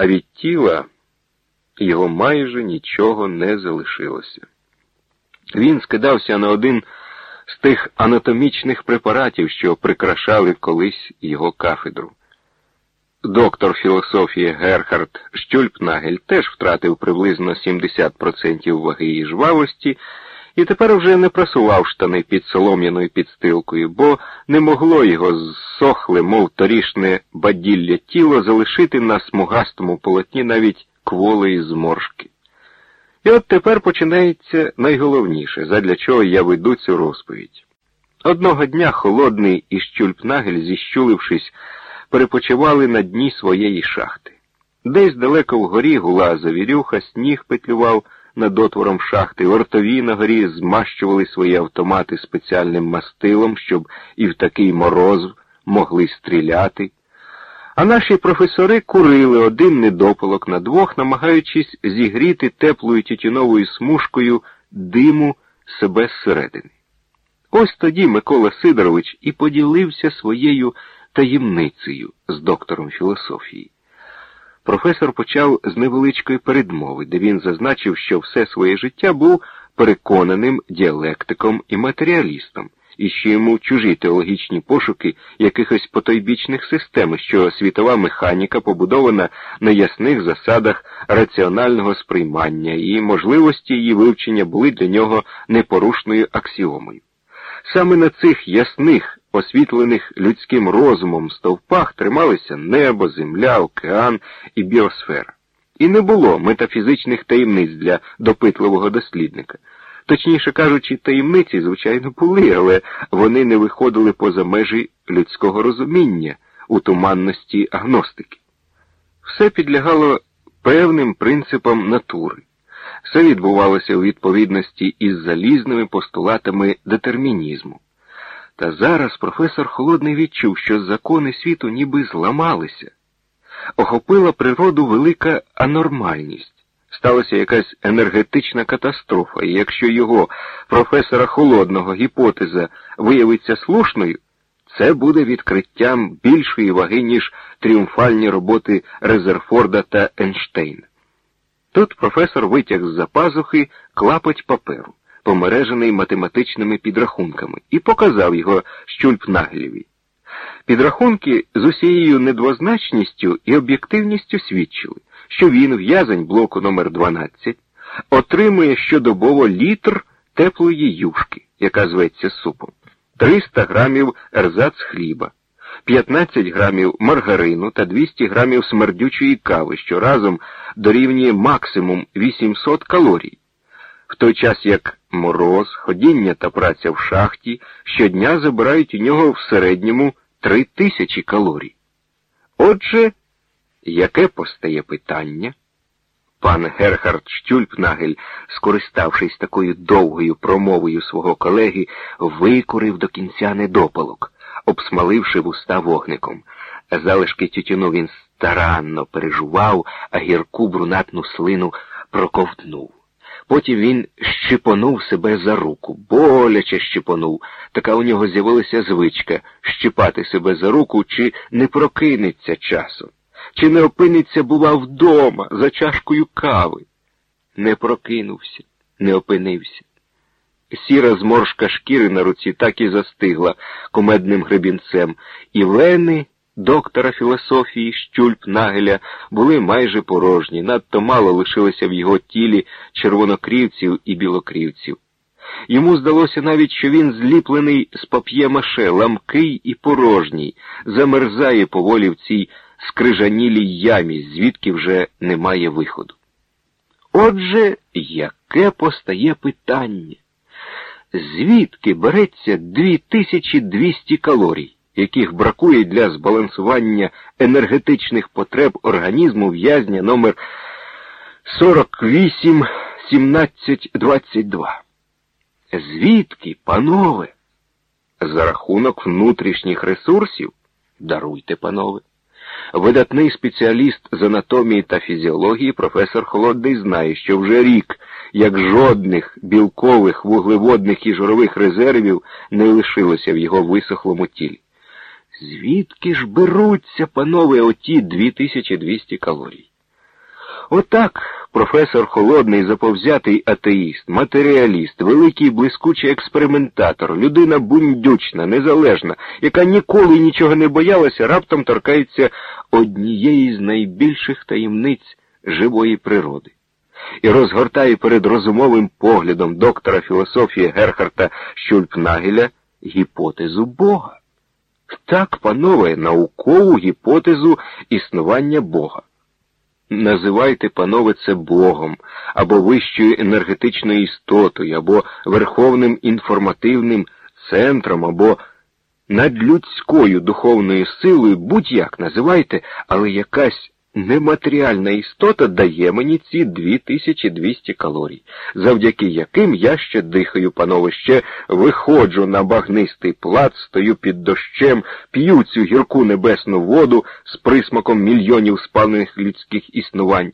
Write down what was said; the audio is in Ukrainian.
а від тіла його майже нічого не залишилося. Він скидався на один з тих анатомічних препаратів, що прикрашали колись його кафедру. Доктор філософії Герхард Штюльпнагель теж втратив приблизно 70% ваги і жвавості і тепер вже не просував штани під солом'яною підстилкою, бо не могло його зсохле, мов торішне бадилля тіло залишити на смугастому полотні навіть кволої зморшки. І от тепер починається найголовніше, задля чого я веду цю розповідь. Одного дня холодний і щульпнагель, зіщулившись, перепочивали на дні своєї шахти. Десь далеко вгорі гула завірюха, сніг петлював над отвором шахти, вартові на горі змащували свої автомати спеціальним мастилом, щоб і в такий мороз могли стріляти. А наші професори курили один недопалок на двох, намагаючись зігріти теплою тютюновою смужкою диму себе зсередини. Ось тоді Микола Сидорович і поділився своєю таємницею з доктором філософії. Професор почав з невеличкої передмови, де він зазначив, що все своє життя був переконаним діалектиком і матеріалістом, і що йому чужі теологічні пошуки якихось потойбічних систем, що світова механіка побудована на ясних засадах раціонального сприймання і можливості її вивчення були для нього непорушною аксіомою. Саме на цих ясних, освітлених людським розумом стовпах трималися небо, земля, океан і біосфера. І не було метафізичних таємниць для допитливого дослідника. Точніше кажучи, таємниці, звичайно, були, але вони не виходили поза межі людського розуміння у туманності агностики. Все підлягало певним принципам натури. Все відбувалося у відповідності із залізними постулатами детермінізму. Та зараз професор Холодний відчув, що закони світу ніби зламалися. Охопила природу велика анормальність. Сталася якась енергетична катастрофа, і якщо його, професора Холодного, гіпотеза виявиться слушною, це буде відкриттям більшої ваги, ніж тріумфальні роботи Резерфорда та Ейнштейна. Тут професор витяг з за пазухи клапоть паперу, помережений математичними підрахунками, і показав його Щульпнагелєві. Підрахунки з усією недвозначністю і об'єктивністю свідчили, що він, в'язень блоку номер 12 отримує щодобово літр теплої юшки, яка зветься супом, 300 грамів ерзац хліба. 15 грамів маргарину та 200 грамів смердючої кави, що разом дорівнює максимум 800 калорій, в той час як мороз, ходіння та праця в шахті щодня забирають у нього в середньому 3000 калорій. Отже, яке постає питання? Пан Герхард Штюльпнагель, скориставшись такою довгою промовою свого колеги, викурив до кінця недопалок обсмаливши вуста вогником. Залишки тютюну він старанно пережував, а гірку брунатну слину проковтнув. Потім він щипонув себе за руку, боляче щипонув. Така у нього з'явилася звичка щипати себе за руку, чи не прокинеться часом, чи не опиниться, бува, вдома за чашкою кави. Не прокинувся, не опинився. Сіра зморшка шкіри на руці так і застигла комедним гребінцем, і вени доктора філософії Щульп Нагеля були майже порожні, надто мало лишилося в його тілі червонокрівців і білокрівців. Йому здалося навіть, що він зліплений з пап'є-маше, ламкий і порожній, замерзає поволі в цій скрижанілій ямі, звідки вже немає виходу. Отже, яке постає питання? звідки береться 2200 калорій, яких бракує для збалансування енергетичних потреб організму в'язня номер 481722. Звідки, панове? За рахунок внутрішніх ресурсів? Даруйте, панове. Видатний спеціаліст з анатомії та фізіології професор Холодний знає, що вже рік, як жодних білкових, вуглеводних і жирових резервів не лишилося в його висохлому тілі. Звідки ж беруться, панове, оті 2200 калорій? Отак професор холодний, заповзятий атеїст, матеріаліст, великий блискучий експериментатор, людина бундючна, незалежна, яка ніколи нічого не боялася, раптом торкається однієї з найбільших таємниць живої природи. І розгортає перед розумовим поглядом доктора філософії Герхарта Щульпнагеля гіпотезу Бога. Так, панове, наукову гіпотезу існування Бога. Називайте, панове, це Богом, або вищою енергетичною істотою, або верховним інформативним центром, або надлюдською духовною силою, будь-як називайте, але якась нематеріальна істота дає мені ці 2200 калорій, завдяки яким я ще дихаю, панове, ще виходжу на багнистий плац, стою під дощем, п'ю цю гірку небесну воду з присмаком мільйонів спалених людських існувань.